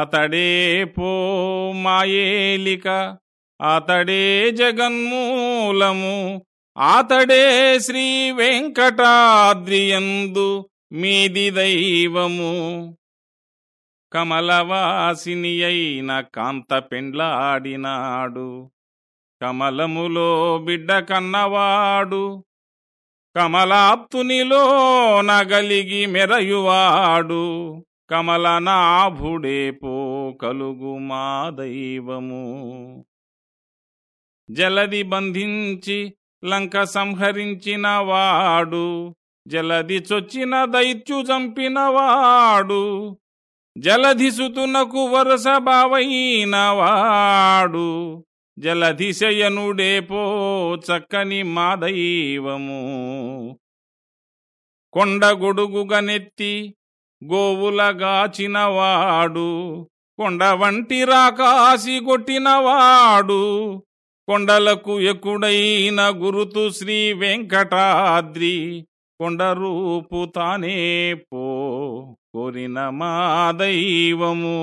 అతడే పో మాయేలిక అతడే జగన్మూలము ఆతడే శ్రీ వెంకటాద్రియందు మీది దైవము. కమలవాసిని అయిన కాంత పెండ్లాడినాడు కమలములో బిడ్డ కన్నవాడు కమలాప్తునిలో నగలిగి మెరయువాడు. కమలనాభుడే పో కలుగు మా దైవము. జలది బంధించి లంక సంహరించిన వాడు జలది చొచ్చిన దైత్యు చంపినవాడు జలధిసుతునకు వరుస బావైన వాడు జలధిశయనుడే పో చక్కని మా దైవము. కొండగొడుగుగనెత్తి గోవులగాచినవాడు కొండ వంటి రాకాసి కొట్టినవాడు కొండలకు ఎక్కుడైన గురుతు శ్రీ వెంకటాద్రి కొండ రూపు తానే పో కోరిన మా దైవము.